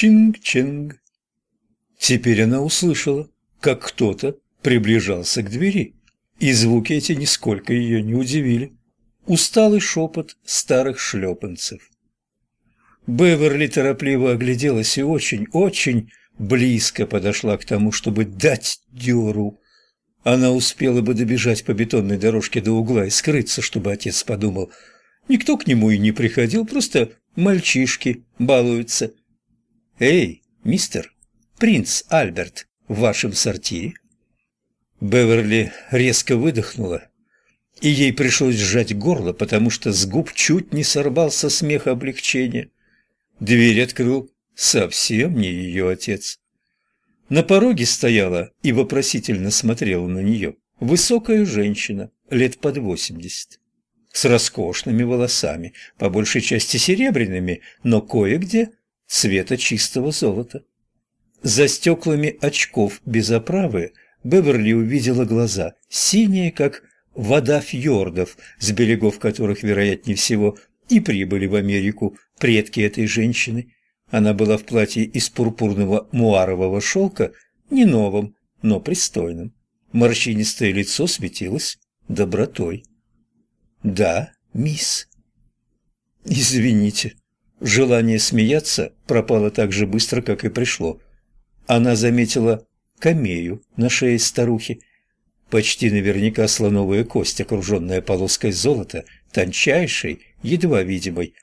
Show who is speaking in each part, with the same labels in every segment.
Speaker 1: Чинг-чинг. Теперь она услышала, как кто-то приближался к двери, и звуки эти нисколько ее не удивили. Усталый шепот старых шлепанцев. Беверли торопливо огляделась и очень-очень близко подошла к тому, чтобы дать дёру. Она успела бы добежать по бетонной дорожке до угла и скрыться, чтобы отец подумал. Никто к нему и не приходил, просто мальчишки балуются. «Эй, мистер, принц Альберт в вашем сортире?» Беверли резко выдохнула, и ей пришлось сжать горло, потому что с губ чуть не сорвался смех облегчения. Дверь открыл совсем не ее отец. На пороге стояла и вопросительно смотрела на нее высокая женщина, лет под восемьдесят, с роскошными волосами, по большей части серебряными, но кое-где цвета чистого золота. За стеклами очков без оправы Беверли увидела глаза, синие, как вода фьордов, с берегов которых, вероятнее всего, и прибыли в Америку предки этой женщины. Она была в платье из пурпурного муарового шелка, не новом, но пристойном. Морщинистое лицо светилось добротой. «Да, мисс». «Извините». Желание смеяться пропало так же быстро, как и пришло. Она заметила камею на шее старухи. Почти наверняка слоновая кость, окруженная полоской золота, тончайшей, едва видимой.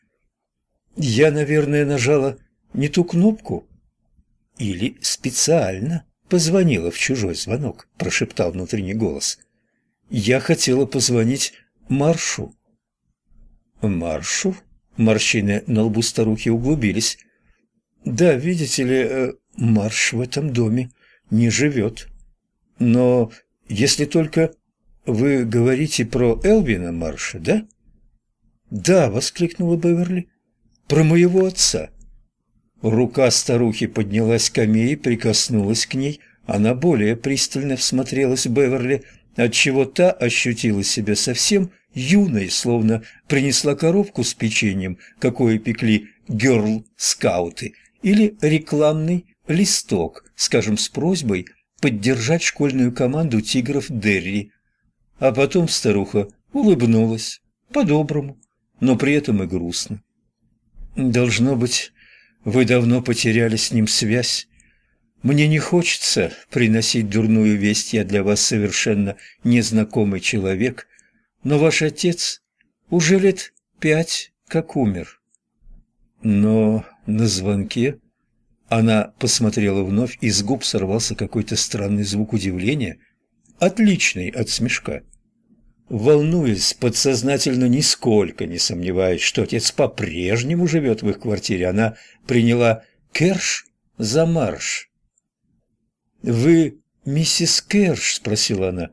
Speaker 1: Я, наверное, нажала не ту кнопку. Или специально позвонила в чужой звонок, прошептал внутренний голос. Я хотела позвонить Маршу. Маршу? Морщины на лбу старухи углубились. Да, видите ли, э, Марш в этом доме не живет. Но если только вы говорите про Элвина Марша, да? Да, воскликнула Беверли. Про моего отца. Рука старухи поднялась к Аме и прикоснулась к ней. Она более пристально всмотрелась в Беверли, отчего та ощутила себя совсем юной, словно принесла коробку с печеньем, какое пекли герл-скауты, или рекламный листок, скажем, с просьбой поддержать школьную команду тигров Дерри. А потом старуха улыбнулась, по-доброму, но при этом и грустно. «Должно быть, вы давно потеряли с ним связь. Мне не хочется приносить дурную весть, я для вас совершенно незнакомый человек, но ваш отец уже лет пять как умер. Но на звонке она посмотрела вновь, и с губ сорвался какой-то странный звук удивления, отличный от смешка. Волнуясь, подсознательно нисколько не сомневаясь, что отец по-прежнему живет в их квартире, она приняла Керш за марш. «Вы миссис Керш?» — спросила она.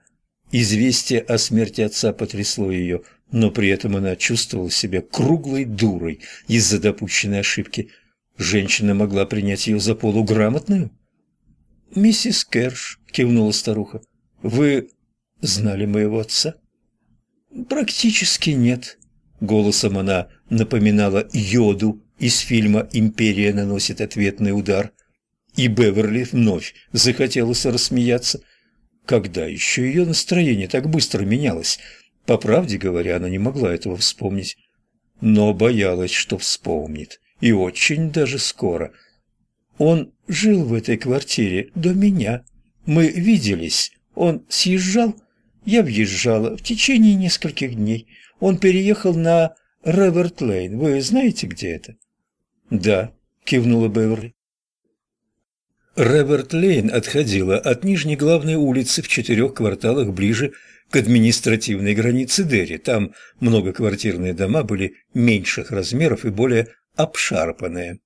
Speaker 1: Известие о смерти отца потрясло ее, но при этом она чувствовала себя круглой дурой из-за допущенной ошибки. Женщина могла принять ее за полуграмотную? «Миссис Керш», — кивнула старуха, — «вы знали моего отца?» «Практически нет». Голосом она напоминала йоду из фильма «Империя наносит ответный удар». И Беверли вновь захотелось рассмеяться. Когда еще ее настроение так быстро менялось? По правде говоря, она не могла этого вспомнить, но боялась, что вспомнит, и очень даже скоро. Он жил в этой квартире до меня. Мы виделись. Он съезжал, я въезжала в течение нескольких дней. Он переехал на Реверт-Лейн. Вы знаете, где это? Да, кивнула Беверли. Реверт-Лейн отходила от нижней главной улицы в четырех кварталах ближе к административной границе Дерри. Там многоквартирные дома были меньших размеров и более обшарпанные.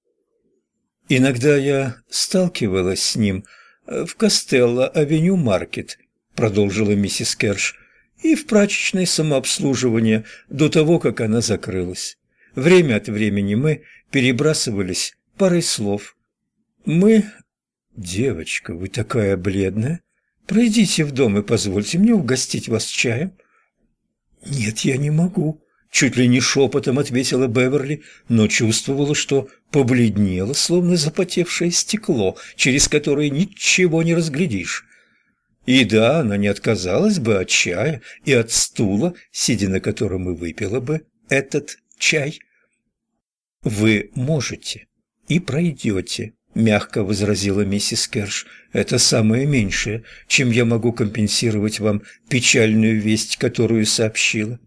Speaker 1: Иногда я сталкивалась с ним в Костелло-авеню-маркет, продолжила миссис Керш, и в прачечной самообслуживания до того, как она закрылась. Время от времени мы перебрасывались парой слов. Мы «Девочка, вы такая бледная. Пройдите в дом и позвольте мне угостить вас чаем». «Нет, я не могу», — чуть ли не шепотом ответила Беверли, но чувствовала, что побледнело, словно запотевшее стекло, через которое ничего не разглядишь. И да, она не отказалась бы от чая и от стула, сидя на котором и выпила бы этот чай. «Вы можете и пройдете», — мягко возразила миссис Керш. «Это самое меньшее, чем я могу компенсировать вам печальную весть, которую сообщила».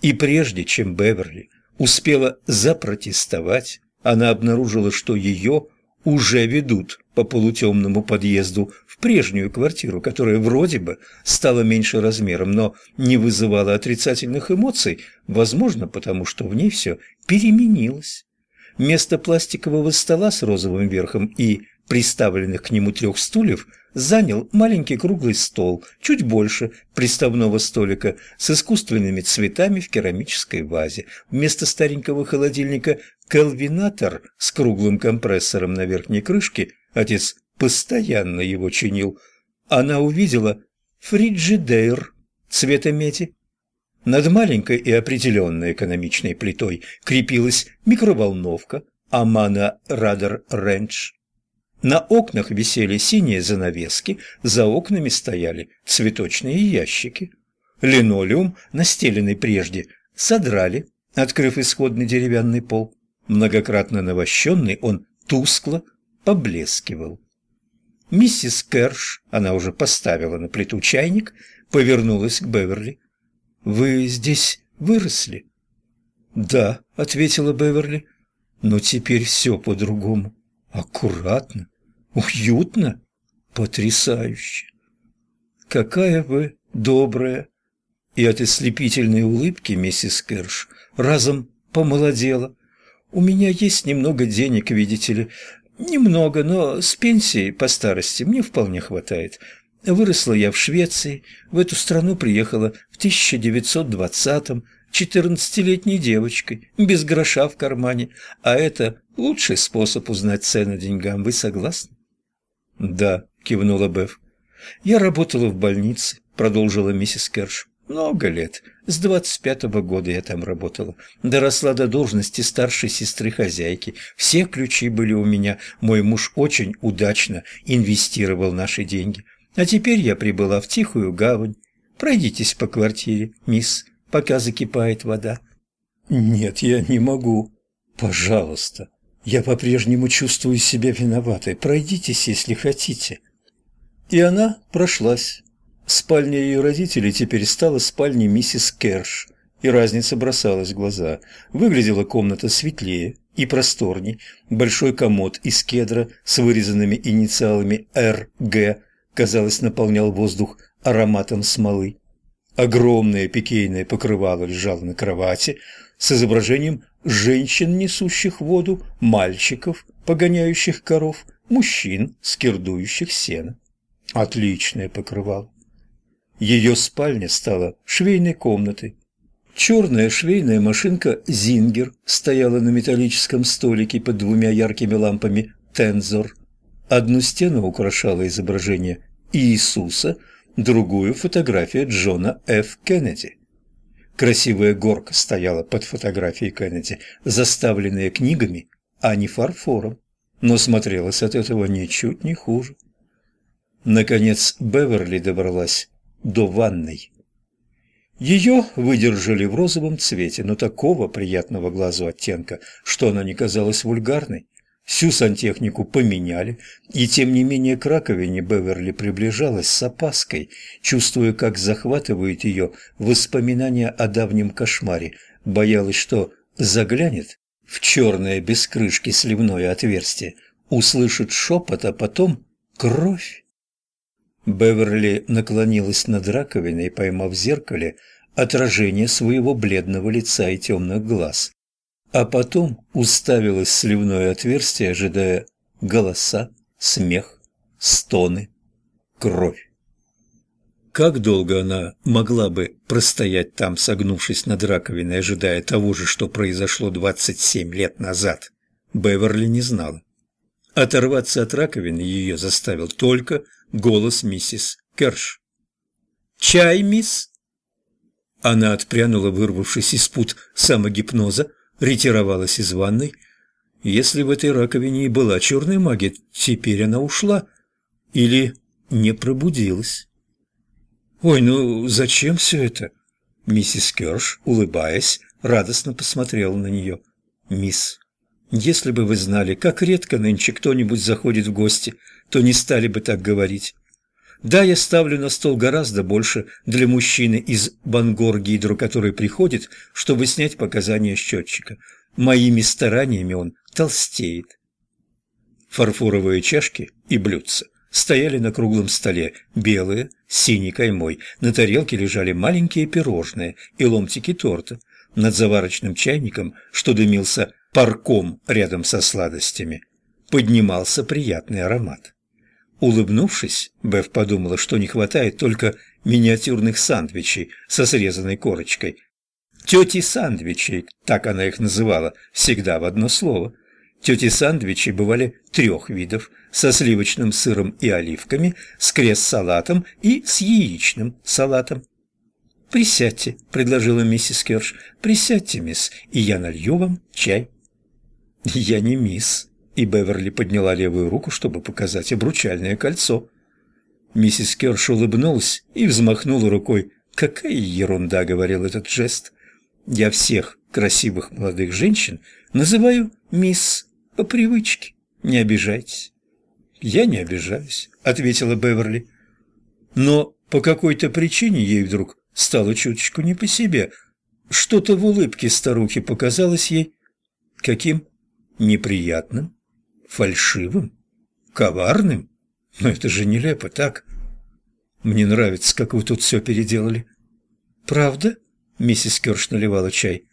Speaker 1: И прежде чем Беверли успела запротестовать, она обнаружила, что ее уже ведут по полутемному подъезду в прежнюю квартиру, которая вроде бы стала меньше размером, но не вызывала отрицательных эмоций, возможно, потому что в ней все переменилось. Место пластикового стола с розовым верхом и приставленных к нему трех стульев занял маленький круглый стол, чуть больше приставного столика, с искусственными цветами в керамической вазе. Вместо старенького холодильника Келвинатор с круглым компрессором на верхней крышке, отец постоянно его чинил, она увидела фриджидейр цвета меди. Над маленькой и определенной экономичной плитой крепилась микроволновка Амана Радар Рэнч. На окнах висели синие занавески, за окнами стояли цветочные ящики. Линолеум, настеленный прежде, содрали, открыв исходный деревянный пол. Многократно навощенный, он тускло поблескивал. Миссис Керш, она уже поставила на плиту чайник, повернулась к Беверли. «Вы здесь выросли?» «Да», — ответила Беверли, — «но теперь все по-другому. Аккуратно, уютно, потрясающе. Какая вы добрая!» И от ослепительной улыбки миссис Керш разом помолодела. У меня есть немного денег, видите ли. Немного, но с пенсией по старости мне вполне хватает. Выросла я в Швеции, в эту страну приехала в 1920-м, четырнадцатилетней девочкой, без гроша в кармане, а это лучший способ узнать цену деньгам, вы согласны? «Да», — кивнула Беф. «Я работала в больнице», — продолжила миссис Керш. Много лет. С двадцать пятого года я там работала. Доросла до должности старшей сестры хозяйки. Все ключи были у меня. Мой муж очень удачно инвестировал наши деньги. А теперь я прибыла в тихую гавань. Пройдитесь по квартире, мисс, пока закипает вода. Нет, я не могу. Пожалуйста. Я по-прежнему чувствую себя виноватой. Пройдитесь, если хотите. И она прошлась. Спальня ее родителей теперь стала спальней миссис Керш, и разница бросалась в глаза. Выглядела комната светлее и просторней. Большой комод из кедра с вырезанными инициалами «РГ», казалось, наполнял воздух ароматом смолы. Огромное пикейное покрывало лежало на кровати с изображением женщин, несущих воду, мальчиков, погоняющих коров, мужчин, скирдующих сено. Отличное покрывало. Ее спальня стала швейной комнатой. Черная швейная машинка «Зингер» стояла на металлическом столике под двумя яркими лампами «Тензор». Одну стену украшало изображение Иисуса, другую – фотография Джона Ф. Кеннеди. Красивая горка стояла под фотографией Кеннеди, заставленная книгами, а не фарфором, но смотрелась от этого ничуть не хуже. Наконец Беверли добралась до ванной. Ее выдержали в розовом цвете, но такого приятного глазу оттенка, что она не казалась вульгарной. Всю сантехнику поменяли, и тем не менее к раковине Беверли приближалась с опаской, чувствуя, как захватывают ее воспоминания о давнем кошмаре, боялась, что заглянет в черное без крышки сливное отверстие, услышит шепот, а потом кровь. Беверли наклонилась над раковиной, поймав в зеркале отражение своего бледного лица и темных глаз, а потом уставилась в сливное отверстие, ожидая голоса, смех, стоны, кровь. Как долго она могла бы простоять там, согнувшись над раковиной, ожидая того же, что произошло двадцать семь лет назад, Беверли не знала. Оторваться от раковины ее заставил только голос миссис Керш. «Чай, мисс?» Она отпрянула, вырвавшись из пут самогипноза, ретировалась из ванной. Если в этой раковине и была черная магия, теперь она ушла или не пробудилась. «Ой, ну зачем все это?» Миссис Керш, улыбаясь, радостно посмотрела на нее. «Мисс, если бы вы знали, как редко нынче кто-нибудь заходит в гости, то не стали бы так говорить. Да, я ставлю на стол гораздо больше для мужчины из Бангор-Гидро, который приходит, чтобы снять показания счетчика. Моими стараниями он толстеет. Фарфоровые чашки и блюдца стояли на круглом столе, белые, синей каймой. На тарелке лежали маленькие пирожные и ломтики торта. Над заварочным чайником, что дымился парком рядом со сладостями, поднимался приятный аромат. Улыбнувшись, Беф подумала, что не хватает только миниатюрных сандвичей со срезанной корочкой. Тети сандвичей, так она их называла, всегда в одно слово. Тети сандвичи бывали трех видов – со сливочным сыром и оливками, с крест-салатом и с яичным салатом. «Присядьте», – предложила миссис Керш. «Присядьте, мисс, и я налью вам чай». «Я не мисс», и Беверли подняла левую руку, чтобы показать обручальное кольцо. Миссис Керш улыбнулась и взмахнула рукой. «Какая ерунда!» — говорил этот жест. «Я всех красивых молодых женщин называю мисс по привычке. Не обижайтесь». «Я не обижаюсь», — ответила Беверли. Но по какой-то причине ей вдруг стало чуточку не по себе. Что-то в улыбке старухи показалось ей каким неприятным фальшивым, коварным. Но это же нелепо, так? Мне нравится, как вы тут все переделали. Правда? Миссис Кёрш наливала чай.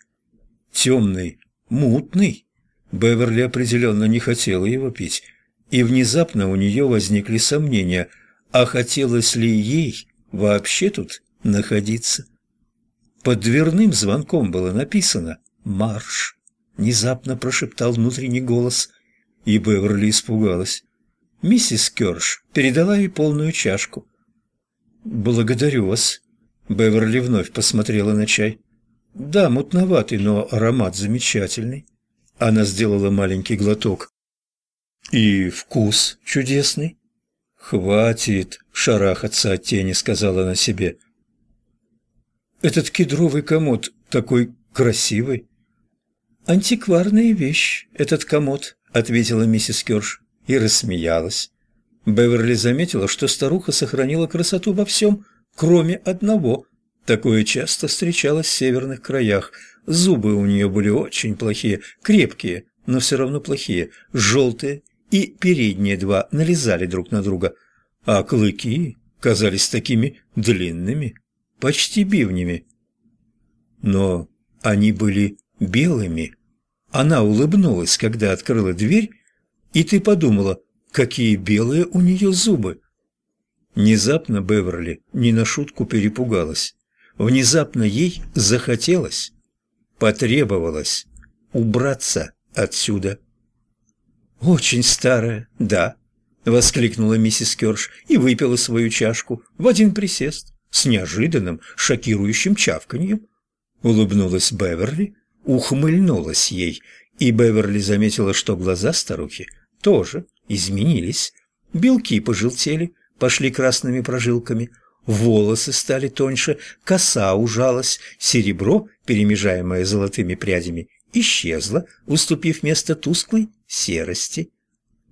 Speaker 1: Темный, мутный. Беверли определенно не хотела его пить. И внезапно у нее возникли сомнения, а хотелось ли ей вообще тут находиться. Под дверным звонком было написано «Марш». Внезапно прошептал внутренний голос и Беверли испугалась. Миссис Кёрш передала ей полную чашку. «Благодарю вас». Беверли вновь посмотрела на чай. «Да, мутноватый, но аромат замечательный». Она сделала маленький глоток. «И вкус чудесный». «Хватит шарахаться от тени», — сказала она себе. «Этот кедровый комод такой красивый». «Антикварная вещь, этот комод», ответила миссис Кёрш и рассмеялась. Беверли заметила, что старуха сохранила красоту во всем, кроме одного. Такое часто встречалось в северных краях. Зубы у нее были очень плохие, крепкие, но все равно плохие, желтые, и передние два налезали друг на друга, а клыки казались такими длинными, почти бивнями. Но они были белыми. Она улыбнулась, когда открыла дверь, и ты подумала, какие белые у нее зубы. Внезапно Беверли не на шутку перепугалась. Внезапно ей захотелось, потребовалось убраться отсюда. «Очень старая, да», — воскликнула миссис Кёрш и выпила свою чашку в один присест с неожиданным, шокирующим чавканьем. Улыбнулась Беверли, ухмыльнулась ей, и Беверли заметила, что глаза старухи тоже изменились. Белки пожелтели, пошли красными прожилками, волосы стали тоньше, коса ужалась, серебро, перемежаемое золотыми прядями, исчезло, уступив место тусклой серости.